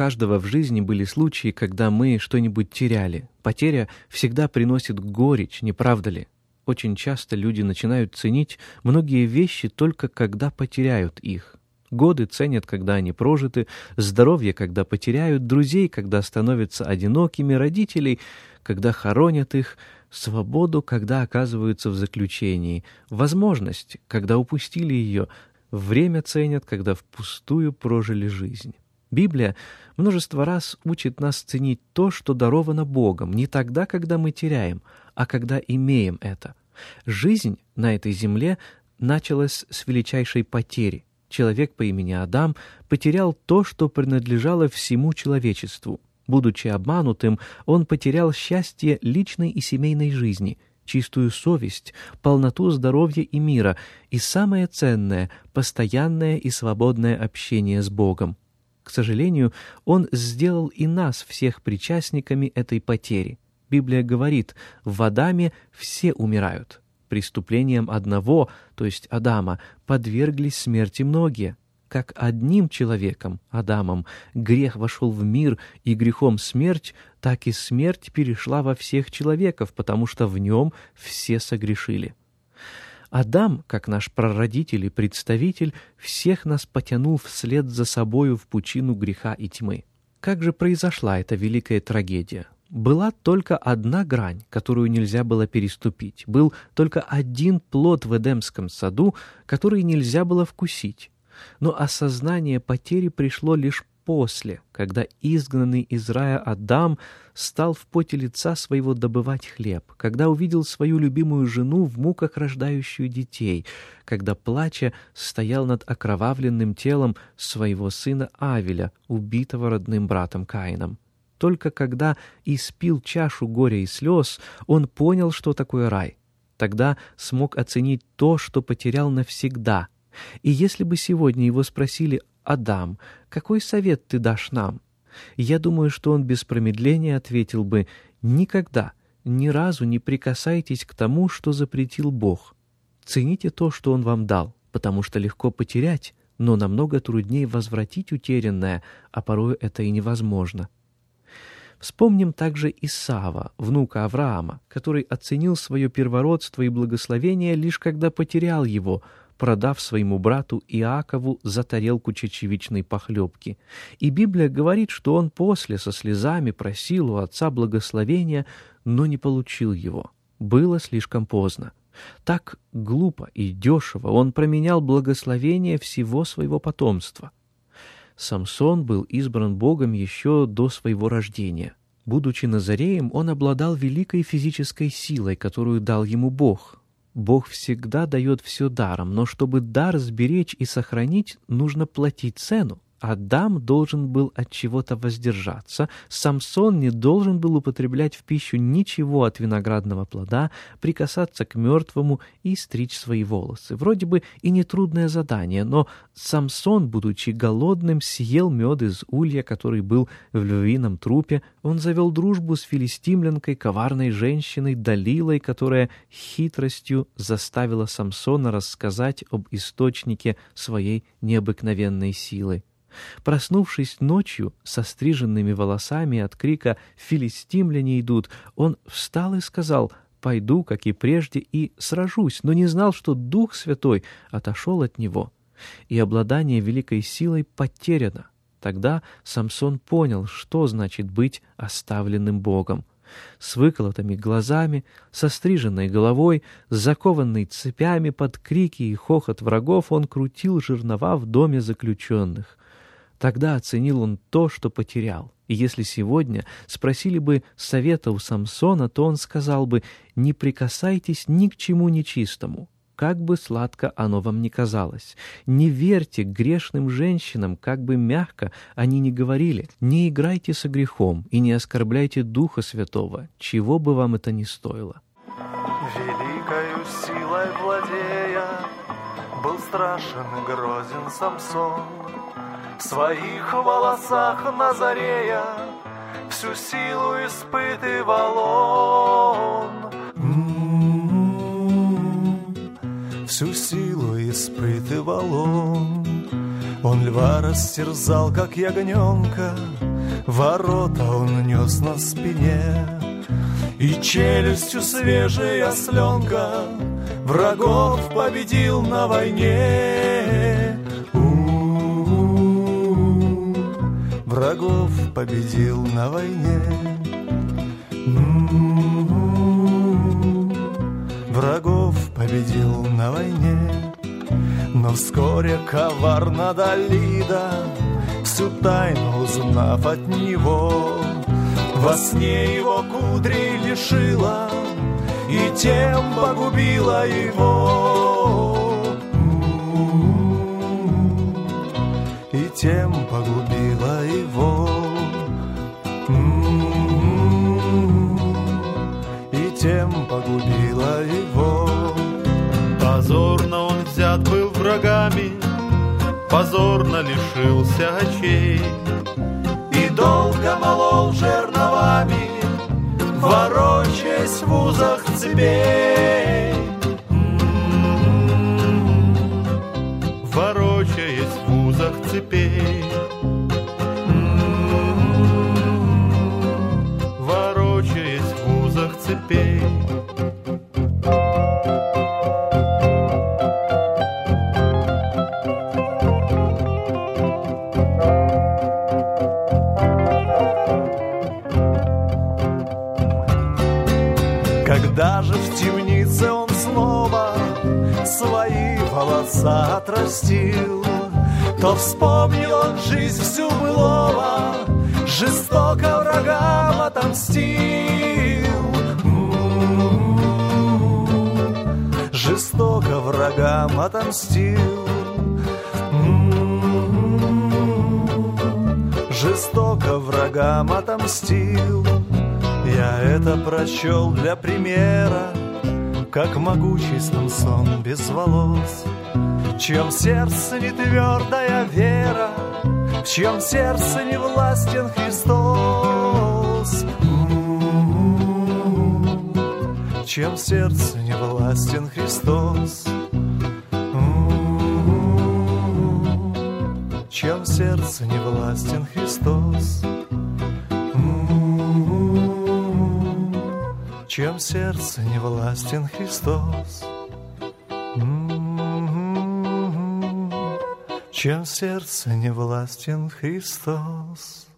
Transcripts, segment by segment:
Каждого в жизни были случаи, когда мы что-нибудь теряли. Потеря всегда приносит горечь, не правда ли? Очень часто люди начинают ценить многие вещи только когда потеряют их. Годы ценят, когда они прожиты, здоровье, когда потеряют, друзей, когда становятся одинокими, родителей, когда хоронят их, свободу, когда оказываются в заключении, возможность, когда упустили ее, время ценят, когда впустую прожили жизнь. Библия множество раз учит нас ценить то, что даровано Богом, не тогда, когда мы теряем, а когда имеем это. Жизнь на этой земле началась с величайшей потери. Человек по имени Адам потерял то, что принадлежало всему человечеству. Будучи обманутым, он потерял счастье личной и семейной жизни, чистую совесть, полноту здоровья и мира и, самое ценное, постоянное и свободное общение с Богом. К сожалению, он сделал и нас всех причастниками этой потери. Библия говорит, в Адаме все умирают. Преступлением одного, то есть Адама, подверглись смерти многие. Как одним человеком, Адамом, грех вошел в мир и грехом смерть, так и смерть перешла во всех человеков, потому что в нем все согрешили. Адам, как наш прародитель и представитель, всех нас потянул вслед за собою в пучину греха и тьмы. Как же произошла эта великая трагедия? Была только одна грань, которую нельзя было переступить. Был только один плод в Эдемском саду, который нельзя было вкусить. Но осознание потери пришло лишь после, когда изгнанный из рая Адам стал в поте лица своего добывать хлеб, когда увидел свою любимую жену в муках рождающую детей, когда, плача, стоял над окровавленным телом своего сына Авеля, убитого родным братом Каином. Только когда испил чашу горя и слез, он понял, что такое рай. Тогда смог оценить то, что потерял навсегда. И если бы сегодня его спросили Адам, какой совет ты дашь нам?» Я думаю, что он без промедления ответил бы «Никогда, ни разу не прикасайтесь к тому, что запретил Бог. Цените то, что Он вам дал, потому что легко потерять, но намного труднее возвратить утерянное, а порой это и невозможно». Вспомним также Исава, внука Авраама, который оценил свое первородство и благословение лишь когда потерял его, продав своему брату Иакову за тарелку чечевичной похлебки. И Библия говорит, что он после со слезами просил у отца благословения, но не получил его. Было слишком поздно. Так глупо и дешево он променял благословение всего своего потомства. Самсон был избран Богом еще до своего рождения. Будучи Назареем, он обладал великой физической силой, которую дал ему Бог, Бог всегда дает все даром, но чтобы дар сберечь и сохранить, нужно платить цену. Адам должен был от чего-то воздержаться, Самсон не должен был употреблять в пищу ничего от виноградного плода, прикасаться к мертвому и стричь свои волосы. Вроде бы и нетрудное задание, но Самсон, будучи голодным, съел мед из улья, который был в львином трупе. Он завел дружбу с филистимлянкой, коварной женщиной Далилой, которая хитростью заставила Самсона рассказать об источнике своей необыкновенной силы. Проснувшись ночью со стриженными волосами от крика «Филистимляне идут!», он встал и сказал «Пойду, как и прежде, и сражусь», но не знал, что Дух Святой отошел от него, и обладание великой силой потеряно. Тогда Самсон понял, что значит быть оставленным Богом. С выколотыми глазами, со стриженной головой, с закованной цепями под крики и хохот врагов он крутил жернова в доме заключенных. Тогда оценил он то, что потерял. И если сегодня спросили бы совета у Самсона, то он сказал бы «Не прикасайтесь ни к чему нечистому, как бы сладко оно вам ни казалось. Не верьте грешным женщинам, как бы мягко они ни говорили. Не играйте со грехом и не оскорбляйте Духа Святого, чего бы вам это ни стоило. Великою силой владея Был страшен и грозен Самсон Своих волосах Назарея Всю силу испытывал он всю силу испытывал он. Он льва растерзал, как ягненка, Ворота он нес на спине, И челюстью свежей осленка Врагов победил на войне. Врагов победил на войне. У-у-у, врагов победил на войне. Но вскоре коварна Далида, Всю тайну узнав от него, Во сне его кудри лишила И тем погубила его. И тем погубила погубила его. Позорно он взят был врагами, Позорно лишился очей. И долго молол жерновами, Ворочаясь в узах цепей. Отрастил, то вспомнил он жизнь всю былого, жестоко врагам отомстил. Жестоко врагам отомстил. Жестоко врагам отомстил. Я это прочел для примера, Как могучий Самсон без волос, чьем сердце не твердая вера, В чьем сердце не властен Христос. В чьем сердце не властен Христос. В чьем сердце не властен Христос. В чьем сердце не властен Христос. В чьем сердце не властен Христос.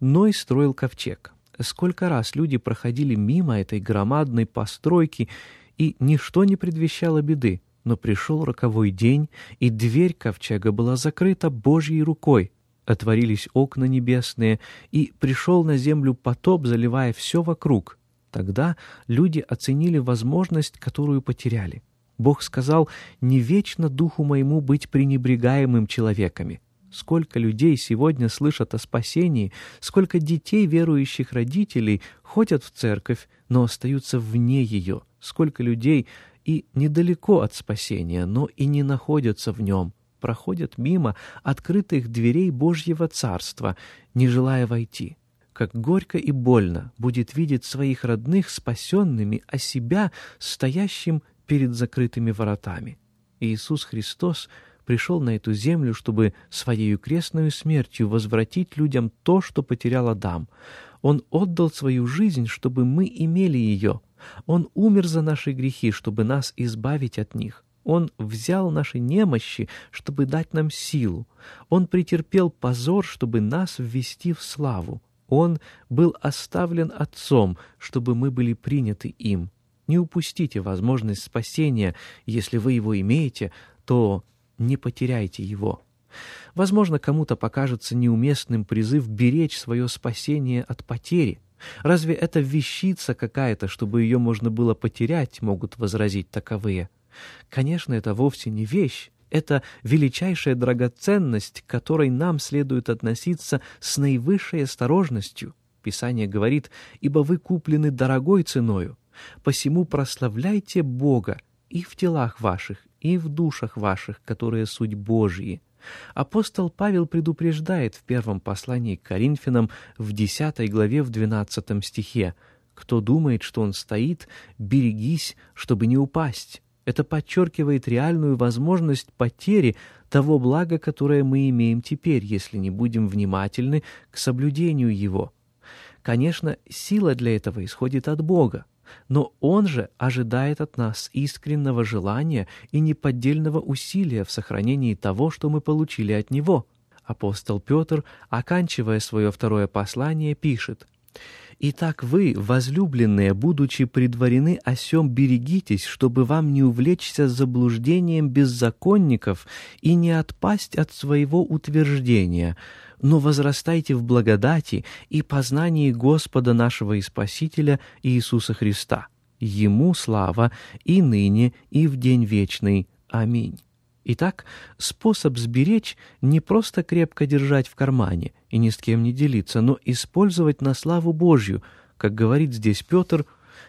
Ной строил ковчег. Сколько раз люди проходили мимо этой громадной постройки, и ничто не предвещало беды. Но пришел роковой день, и дверь ковчега была закрыта Божьей рукой. Отворились окна небесные, и пришел на землю потоп, заливая все вокруг. Тогда люди оценили возможность, которую потеряли. Бог сказал, «Не вечно духу моему быть пренебрегаемым человеками». Сколько людей сегодня слышат о спасении, сколько детей верующих родителей ходят в церковь, но остаются вне ее, сколько людей и недалеко от спасения, но и не находятся в нем, проходят мимо открытых дверей Божьего Царства, не желая войти. Как горько и больно будет видеть своих родных спасенными, а себя стоящим перед закрытыми воротами. Иисус Христос пришел на эту землю, чтобы своей крестной смертью возвратить людям то, что потерял Адам. Он отдал свою жизнь, чтобы мы имели ее. Он умер за наши грехи, чтобы нас избавить от них. Он взял наши немощи, чтобы дать нам силу. Он претерпел позор, чтобы нас ввести в славу. Он был оставлен Отцом, чтобы мы были приняты им. Не упустите возможность спасения. Если вы его имеете, то не потеряйте его. Возможно, кому-то покажется неуместным призыв беречь свое спасение от потери. Разве это вещица какая-то, чтобы ее можно было потерять, могут возразить таковые? Конечно, это вовсе не вещь. Это величайшая драгоценность, к которой нам следует относиться с наивысшей осторожностью. Писание говорит, «Ибо вы куплены дорогой ценою, посему прославляйте Бога и в телах ваших, и в душах ваших, которые суть Божьи». Апостол Павел предупреждает в первом послании к Коринфянам в 10 главе в 12 стихе «Кто думает, что он стоит, берегись, чтобы не упасть». Это подчеркивает реальную возможность потери того блага, которое мы имеем теперь, если не будем внимательны к соблюдению его. Конечно, сила для этого исходит от Бога, но Он же ожидает от нас искреннего желания и неподдельного усилия в сохранении того, что мы получили от Него. Апостол Петр, оканчивая свое второе послание, пишет Итак вы, возлюбленные, будучи предварены о сем, берегитесь, чтобы вам не увлечься заблуждением беззаконников и не отпасть от своего утверждения, но возрастайте в благодати и познании Господа нашего и Спасителя Иисуса Христа. Ему слава и ныне, и в день вечный. Аминь. Итак, способ сберечь не просто крепко держать в кармане и ни с кем не делиться, но использовать на славу Божью, как говорит здесь Петр,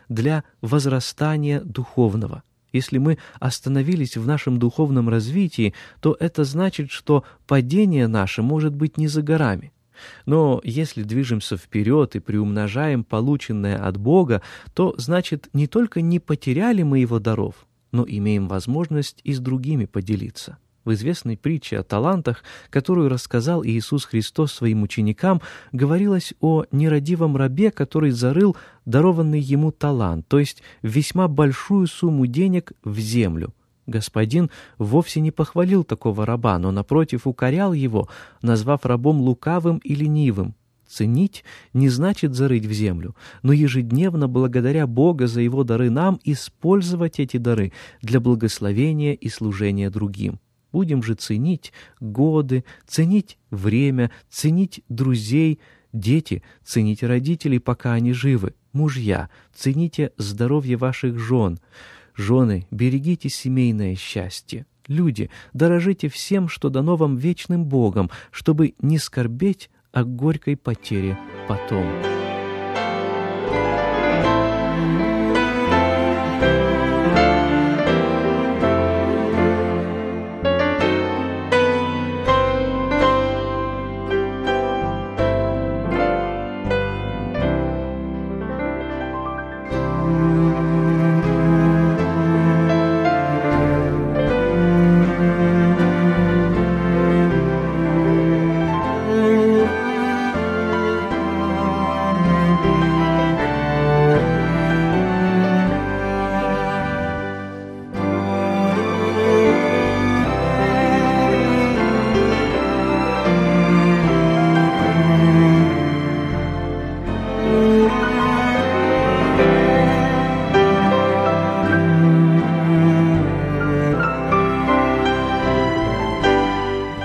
для возрастания духовного. Если мы остановились в нашем духовном развитии, то это значит, что падение наше может быть не за горами. Но если движемся вперед и приумножаем полученное от Бога, то значит не только не потеряли мы Его даров, но имеем возможность и с другими поделиться. В известной притче о талантах, которую рассказал Иисус Христос своим ученикам, говорилось о нерадивом рабе, который зарыл дарованный ему талант, то есть весьма большую сумму денег в землю. Господин вовсе не похвалил такого раба, но, напротив, укорял его, назвав рабом лукавым и ленивым, Ценить не значит зарыть в землю, но ежедневно, благодаря Бога за Его дары нам, использовать эти дары для благословения и служения другим. Будем же ценить годы, ценить время, ценить друзей, дети, цените родителей, пока они живы, мужья, цените здоровье ваших жен. Жены, берегите семейное счастье. Люди, дорожите всем, что дано вам вечным Богом, чтобы не скорбеть о горькой потере потом.